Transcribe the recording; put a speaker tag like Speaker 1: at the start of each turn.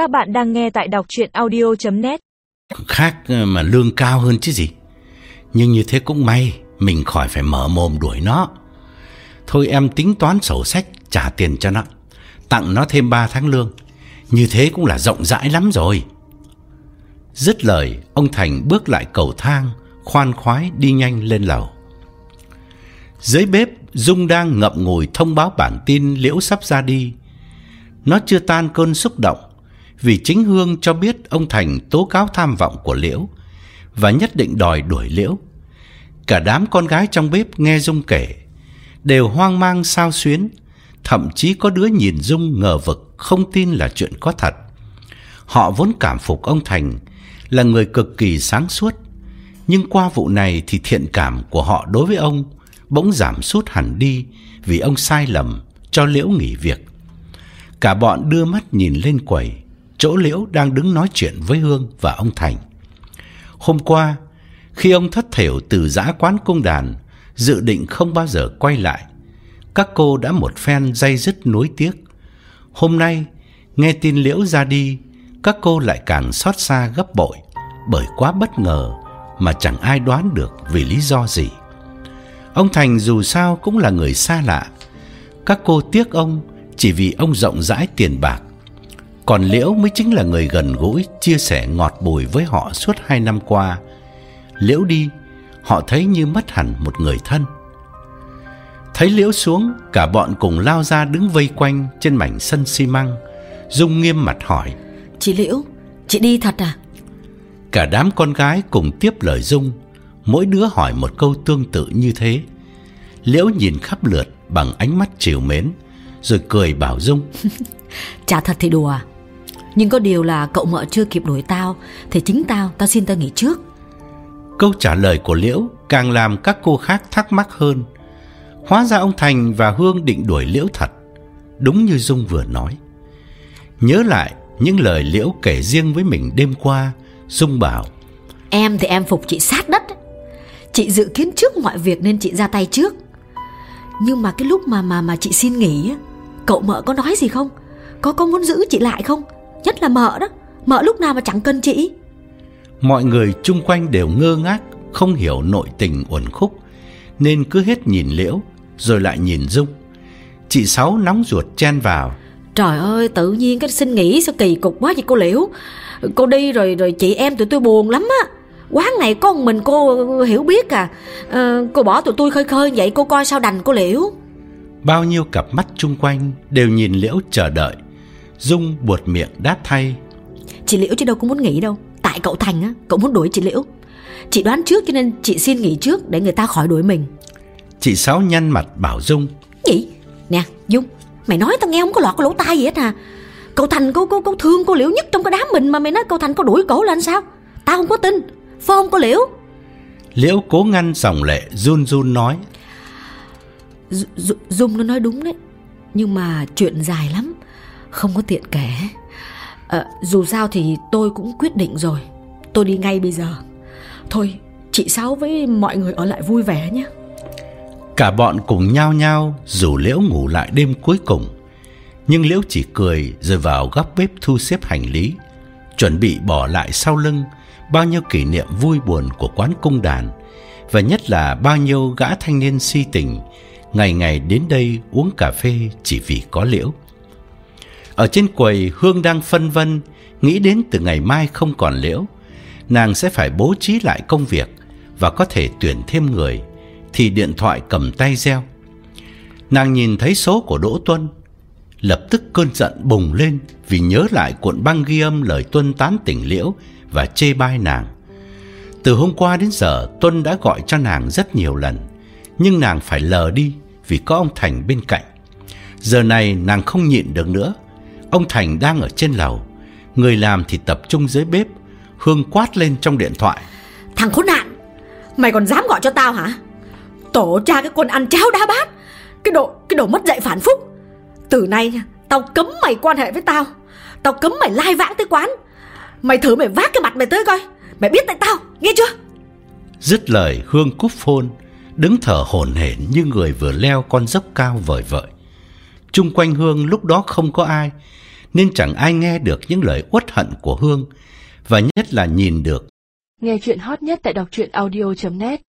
Speaker 1: Các bạn đang nghe tại đọc chuyện audio.net
Speaker 2: Khác ờ, mà lương cao hơn chứ gì. Nhưng như thế cũng may, Mình khỏi phải mở mồm đuổi nó. Thôi em tính toán sổ sách, Trả tiền cho nó. Tặng nó thêm 3 tháng lương. Như thế cũng là rộng rãi lắm rồi. Dứt lời, Ông Thành bước lại cầu thang, Khoan khoái đi nhanh lên lầu. Dưới bếp, Dung đang ngậm ngùi thông báo bản tin Liễu sắp ra đi. Nó chưa tan cơn xúc động vì chính Hương cho biết ông Thành tố cáo tham vọng của Liễu và nhất định đòi đuổi Liễu. Cả đám con gái trong bếp nghe Dung kể đều hoang mang sao xuyến, thậm chí có đứa nhìn Dung ngờ vực không tin là chuyện có thật. Họ vốn cảm phục ông Thành là người cực kỳ sáng suốt, nhưng qua vụ này thì thiện cảm của họ đối với ông bỗng giảm sút hẳn đi vì ông sai lầm cho Liễu nghỉ việc. Cả bọn đưa mắt nhìn lên quầy, chỗ Liễu đang đứng nói chuyện với Hương và ông Thành. Hôm qua, khi ông thất thểu từ giã quán cung đàn, dự định không bao giờ quay lại, các cô đã một phen day dứt nuối tiếc. Hôm nay, nghe tin Liễu ra đi, các cô lại càng xót xa gấp bội, bởi quá bất ngờ mà chẳng ai đoán được vì lý do gì. Ông Thành dù sao cũng là người xa lạ, các cô tiếc ông chỉ vì ông rộng rãi tiền bạc còn Liễu mới chính là người gần gũi, chia sẻ ngọt bùi với họ suốt hai năm qua. Liễu đi, họ thấy như mất hẳn một người thân. Thấy Liễu xuống, cả bọn cùng lao ra đứng vây quanh trên mảnh sân xi măng. Dung nghiêm mặt hỏi:
Speaker 3: "Chị Liễu, chị đi thật à?"
Speaker 2: Cả đám con gái cùng tiếp lời Dung, mỗi đứa hỏi một câu tương tự như thế. Liễu nhìn khắp lượt bằng ánh mắt trìu mến, rồi cười bảo Dung:
Speaker 3: "Chả thật thì đùa? Nhưng có điều là cậu mợ chưa kịp đuổi tao Thì chính tao, tao xin tao nghỉ trước.
Speaker 2: Câu trả lời của Liễu càng làm các cô khác thắc mắc hơn. Hóa ra ông Thành và Hương định đuổi Liễu thật. Đúng như Dung vừa nói. Nhớ lại những lời Liễu kể riêng với mình đêm qua Dung bảo
Speaker 3: Em thì em phục chị sát đất. Chị dự kiến trước mọi việc nên chị ra tay trước. Nhưng mà cái lúc mà mà mà chị xin nghỉ Cậu mợ có nói gì không? Có có muốn giữ chị lại không? Nhất là mợ đó. Mợ lúc nào mà chẳng cần chị?
Speaker 2: Mọi người chung quanh đều ngơ ngác Không hiểu nội tình uẩn khúc Nên cứ hết nhìn Liễu Rồi lại nhìn Dung. Chị Sáu nóng ruột chen vào.
Speaker 3: Trời ơi tự nhiên cái xin nghỉ sao kỳ cục quá vậy cô Liễu? Cô đi rồi rồi chị em tụi tôi buồn lắm á. Quán này có một mình cô hiểu biết à, à Cô bỏ tụi tôi khơi khơi vậy cô coi sao đành cô Liễu
Speaker 2: Bao nhiêu cặp mắt chung quanh đều nhìn Liễu chờ đợi. Dung buột miệng đáp thay.
Speaker 3: Chị Liễu chứ đâu có muốn nghỉ đâu. Tại cậu Thành á, cậu muốn đuổi chị Liễu. Chị đoán trước cho nên chị xin nghỉ trước Để người ta khỏi đuổi mình.
Speaker 2: Chị Sáu nhăn mặt bảo Dung.
Speaker 3: Gì? Nè Dung Mày nói tao nghe không có lọt cái lỗ tai gì hết à. Cậu Thành cô, cô, cô thương cô Liễu nhất trong cái đám mình Mà mày nói cậu Thành có đuổi cổ lên sao? Tao không có tin. Không cô Liễu.
Speaker 2: Liễu cố ngăn dòng lệ run run nói
Speaker 3: Dung nó nói đúng đấy. Nhưng mà chuyện dài lắm không có tiện kể. À, Dù sao thì tôi cũng quyết định rồi. Tôi đi ngay bây giờ. Thôi chị Sáu với mọi người ở lại vui vẻ nhé.
Speaker 2: Cả bọn cùng nhau nhau rủ Liễu ngủ lại đêm cuối cùng. Nhưng Liễu chỉ cười rồi vào góc bếp thu xếp hành lý Chuẩn bị bỏ lại sau lưng Bao nhiêu kỷ niệm vui buồn của quán cung đàn. Và nhất là bao nhiêu gã thanh niên si tình Ngày ngày đến đây uống cà phê chỉ vì có Liễu. Ở trên quầy, Hương đang phân vân, Nghĩ đến từ ngày mai không còn liễu, Nàng sẽ phải bố trí lại công việc Và có thể tuyển thêm người, Thì điện thoại cầm tay reo. Nàng nhìn thấy số của Đỗ Tuân, Lập tức cơn giận bùng lên Vì nhớ lại cuộn băng ghi âm lời Tuân tán tỉnh liễu Và chê bai nàng. Từ hôm qua đến giờ, Tuân đã gọi cho nàng rất nhiều lần, Nhưng nàng phải lờ đi. Vì có ông Thành bên cạnh. Giờ này nàng không nhịn được nữa. Ông Thành đang ở trên lầu. Người làm thì tập trung dưới bếp Hương quát lên trong điện thoại.
Speaker 3: Thằng khốn nạn Mày còn dám gọi cho tao hả? Tổ cha cái quân ăn cháo đá bát Cái đồ cái đồ mất dạy phản phúc. Từ nay nha Tao cấm mày quan hệ với tao. Tao cấm mày lai vãng tới quán. Mày thử mày vác cái mặt mày tới coi Mày biết tại tao nghe chưa?
Speaker 2: Dứt lời Hương cúp phone Đứng thở hổn hển như người vừa leo con dốc cao vời vợi Trung quanh Hương lúc đó không có ai, nên chẳng ai nghe được những lời uất hận của Hương, và nhất là nhìn được.
Speaker 1: Nghe chuyện hot nhất tại đọc truyện audio.net